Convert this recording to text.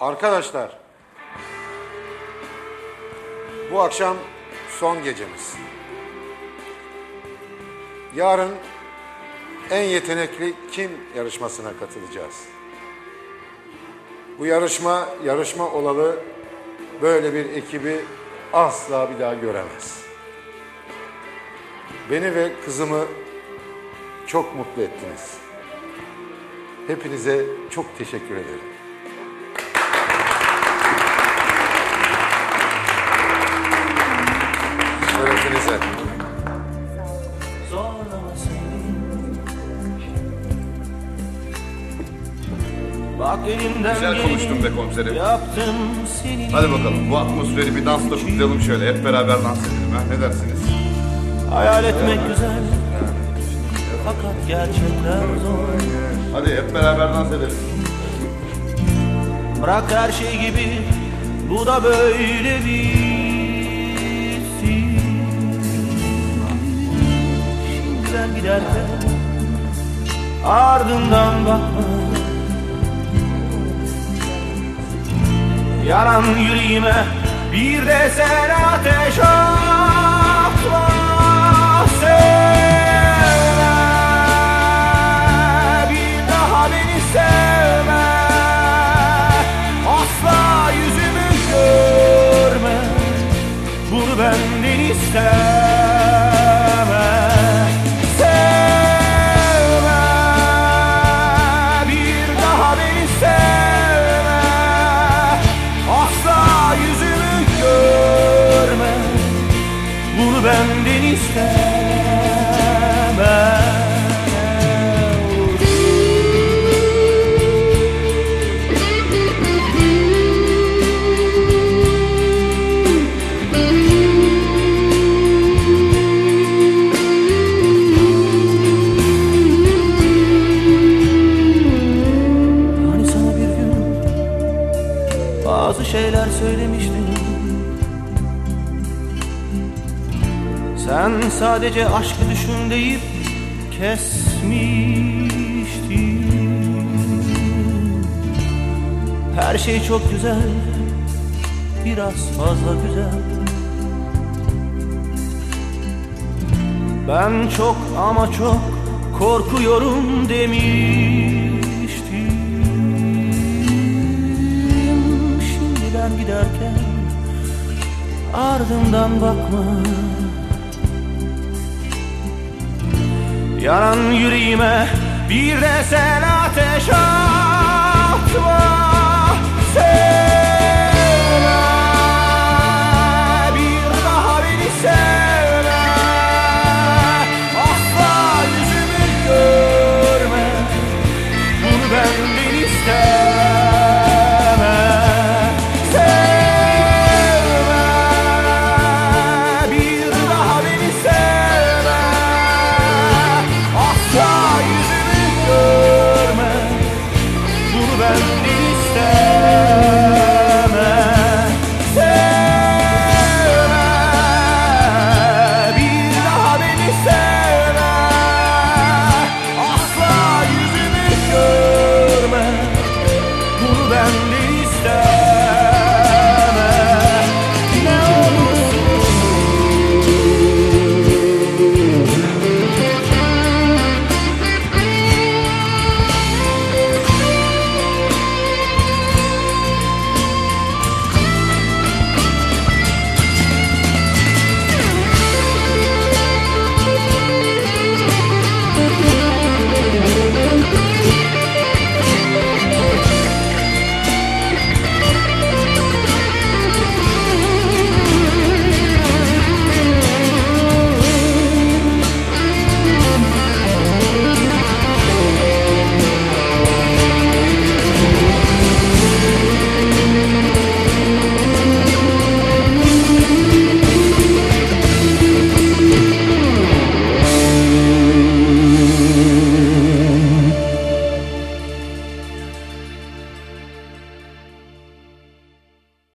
Arkadaşlar, bu akşam son gecemiz. Yarın en yetenekli kim yarışmasına katılacağız. Bu yarışma, yarışma olalı böyle bir ekibi asla bir daha göremez. Beni ve kızımı çok mutlu ettiniz. Hepinize çok teşekkür ederim. Güzel konuştun be komiserim. Yaptım seni Hadi bakalım bu atmosferi bir dansla kutlayalım şöyle. Hep beraber dans edelim ha. Ne dersiniz? Hayal etmek güzel Fakat gerçekler zor Hadi hep beraber dans edelim. Bırak her şey gibi Bu da böyle bir Şimdiden giderken Ardından bakma Yaran yüreğime Bir de sen ateş atma bazı şeyler söylemiştim Sen sadece aşkı düşün deyip kesmiştin. Her şey çok güzel Biraz fazla güzel. Ben çok ama çok korkuyorum demiştim ardından bakma. Yanan yüreğime bir de sen ateş atma